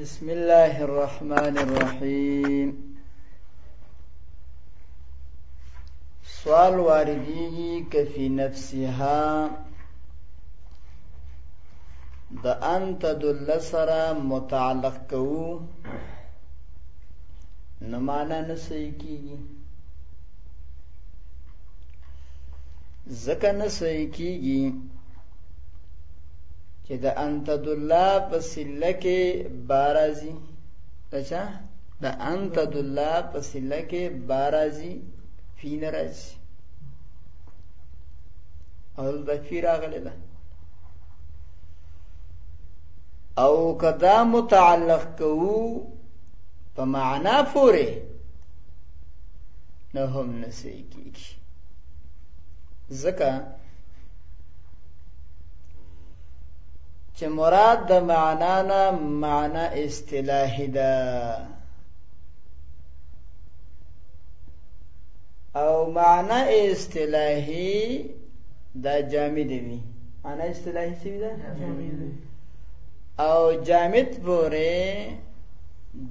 بسم الله الرحمن الرحیم سوال واردیږي کفی نفسها د انت دل سره متعلق کو نو معنا نه صحیح کیږي ځکه نه صحیح کیږي چې د انتد الله په سله کې بارازي اچھا د انتد الله په سله کې بارازي فی نه راځي او د فی راغلی ده او کدا متعلق کوو په معنا پورې نه هم نسې کېږي ځکه چې مراد د معنا نه معنا اصطلاحي ده او معنا اصطلاحي دا جامد وي معنا اصطلاحي څه ده او جامد پورې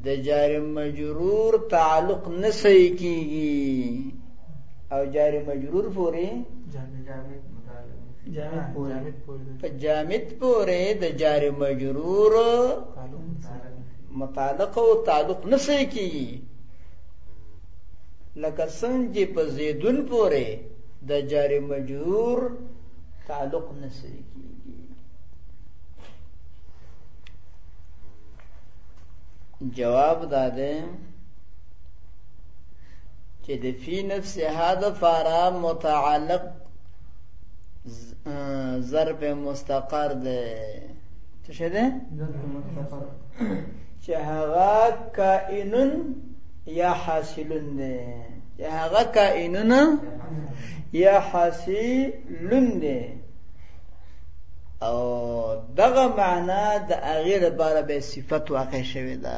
د جار مجرور تعلق نه صحیح کیږي او جار مجرور پورې په جامد پورې د جار مجرور متعلق او تعلق نسې کی لکه څنګه په زیدون پورې د جار مجرور تعلق نسې کی جواب داده چې د فی نفسها د فارا متعلق ظرف مستقر ده څه شه ده ظرف مستقر چې هغه کائنن یا حاصلن ده چې هغه کائنن یا حاصلن ده او دغه معنا د هغې لپاره به صفت واقع شوې ده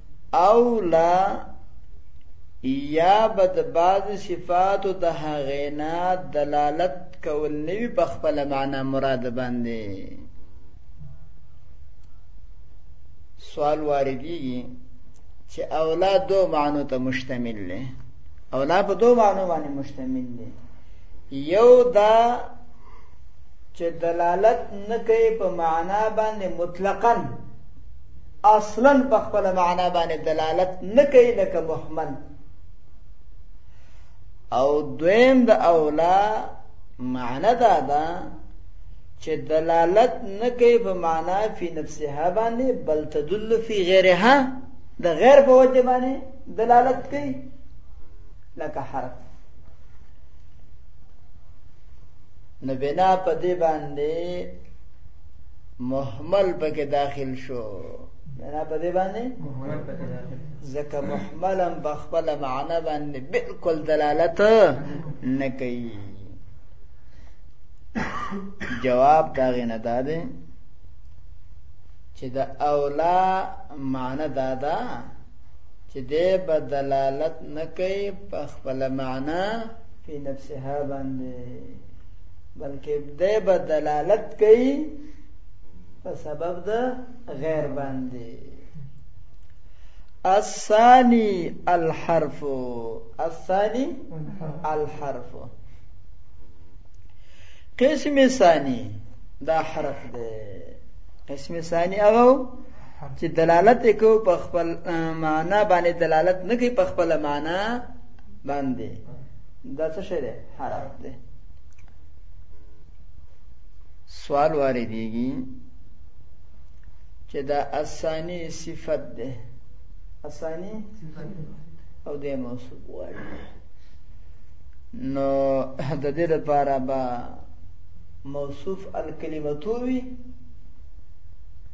او لا یا به د بعضې صفاتو د هغې نه دلالت کول نه وي په خپله معنا مراد باندې سوال واردېږي چې اولا دو معنو ته مشتمل دی اولا په دو معنو باندې مشتمل دی یو دا چې دلالت نه کوي په معنا باندې مطلقاً اصلا په خپل معنا باندې دلالت نه کوي لکه محمل او دویم د اولا معنا دا ده چې دلالت نه کوي په معنا فی نفسها باندې بل تدل فی غیرها د غیر په وجه باندې دلالت کوي لکه حرف نو بنا په دې باندې محمل پکې داخل شو نه په دې باندې محمل پکې داخل ځکه محملم په خپل معنا باندې بالکل دلالت نه کوي جواب دا غنه دا دی چې د اولا معنا دا ده چې دې په دلالت نه کوي په خپل معنا په نفسها باندې بلکې دی به دلالت کوي په سبب د غیر باندې الثاني الحرف الثاني الحرف قسم ثاني دا حرف دی قسم ثاني هغه چې دلالت کو په خپل معنا باندې دلالت نه کوي په خپل معنا باندې دا څه شی دی حرف ده سوال واردېږي چې دا اسانی صفت ده اسانی او د موصوف والی نو د دې لپاره به موصوف الکلمتو وي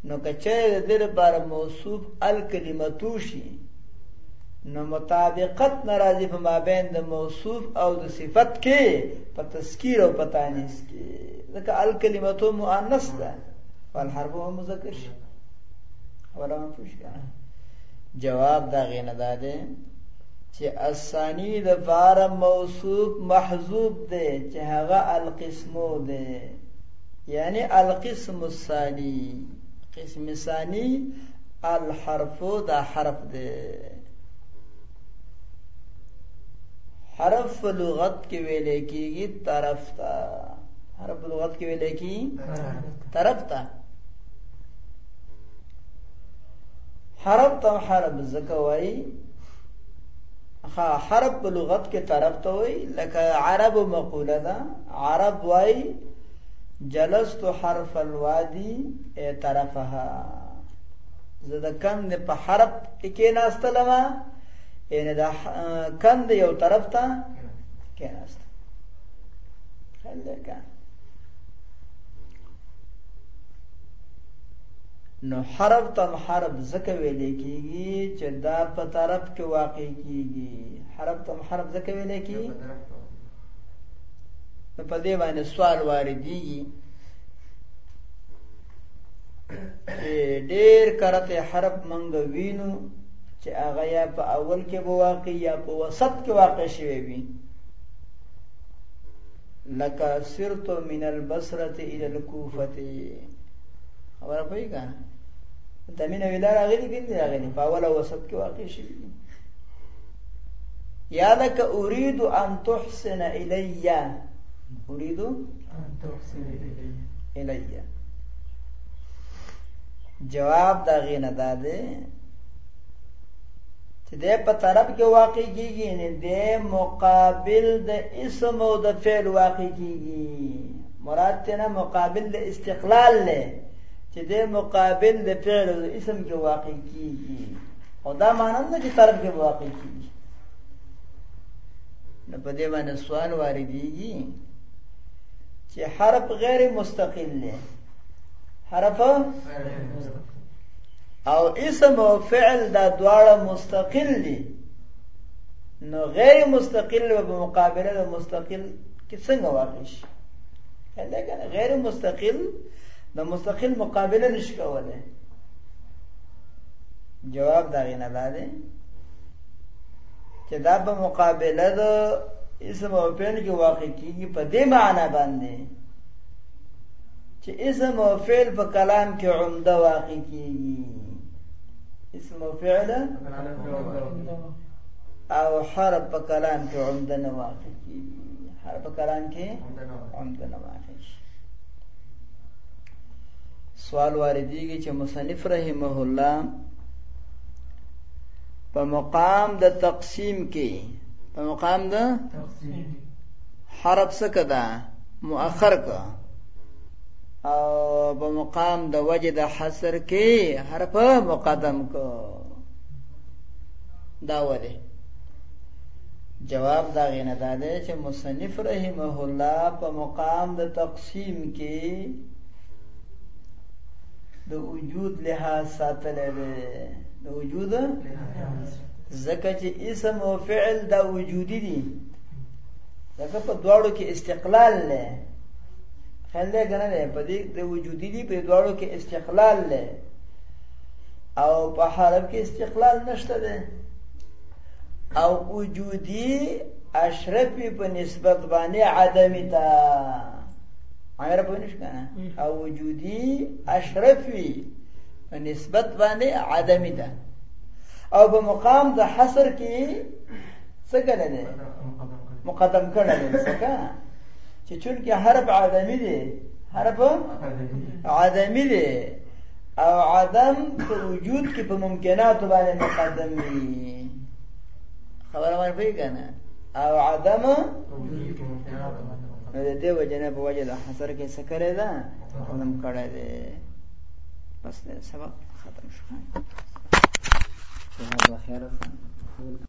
نو کچې د دې لپاره موصوف الکلمتو شي نو مطابقت ناراضي په مابین د موصوف او د صفت کې په تذکیر او په تانیث کې ځکه الکلمه مؤنث ده فالحرف هو مذکر شي ولا ما پوښ کنه جواب دا غینه ده ده چې اسانی د فار موصوف محذوب ده چې هغه القسمو ده یعنی القسم الثانی قسم ثانی الحرف دا حرف دی حرف لغت کې ویل کېږي طرف ته حرف لغت کې ویل کېږي طرف ته حرف ته حرف ځکه وایي ها حرف په لغت کې طرف ته وایي لکه عرب مقوله ده عرب وایي جلست حرف الوادي ای طرفها زه د کند په حرف کې ناستلم یعنی د کند یو طرف ته کې ناست خلکه نو حرف تم حرف زکه ویل کیږي چې دا په طرف کې واقع کیږي حرف تم حرف زکه ویل کیږي نو په دې باندې سوال واردېږي چې ډېر کرته حرف منګ وینو چې هغه یا په اول کې به واقع یا په وسط کې واقع شوی وي لکه سرت من البصره الى الكوفه خبره پوي کنه تمینه ویلا راغلی کیندي راغلی په اول او وسط کې واقع شي یا لکه اريد ان تحسن الی اريد ان تحسن الی جواب دا غینه دا دی چې د په طرف کې واقع کیږي نه د مقابل د اسم او د فعل واقع کیږي مراد ته نه مقابل د استقلال له چې د مقابل د فعل او د اسم کې واقع کیږي او دا معنی نه چې ترک به واقع کیږي نو په دې باندې سوال واردېږي چې حرف غیر مستقل دی حرف او اسم او فعل دا دواړه مستقل دي نو غیر مستقل و په مقابله د مستقل کې څنګه واقع شي کله غیر مستقل د مستقل مقابله نشي کولای جواب دا غینه دا دی چې دا په مقابله د اسم او فعل کې واقع کیږي په دې معنی باندې چې اسم او فعل په کلام کې عمده واقع کیږي اسم او فعل او حرف په کلام کې عمده نه واقع کیږي حرف په کلام کې عمده نه واقع سوال واردېږي چې مصنف رحمه الله په مقام د تقسیم کې په مقام د تقسیم حرف څه کده مؤخر کا او په مقام د وجه د حصر کې حرف مقدم کو دا وله جواب دا غینه ده چې مصنف رحمه الله په مقام د تقسیم سیم کې د وجود لحاظ ساتلی دی د وجود ځکه چې اسم او فعل دا وجودي دي ځکه په دواړو کې استقلال دی خیال دی که نه دی په دې د وجودي دي په دواړو کې استقلال دی او په حرف کې استقلال نشته دی او وجودی اشرفی په نسبت باندې عدمی تا عمر په نش کنه او وجودی اشرفی په نسبت باندې عدمی تا او په مقام د حصر کې څه کړه نه مقدم کړه نه څه چې چونکه حرف عدمی دی حرف عدمی دی او عدم په وجود کې په ممکنات باندې مقدم وي خبره باندې پوي کنه او عدم نو د دې وجنه په وجه د حصر کې څه کړی دا علم کړی دی بس سبق ختم شو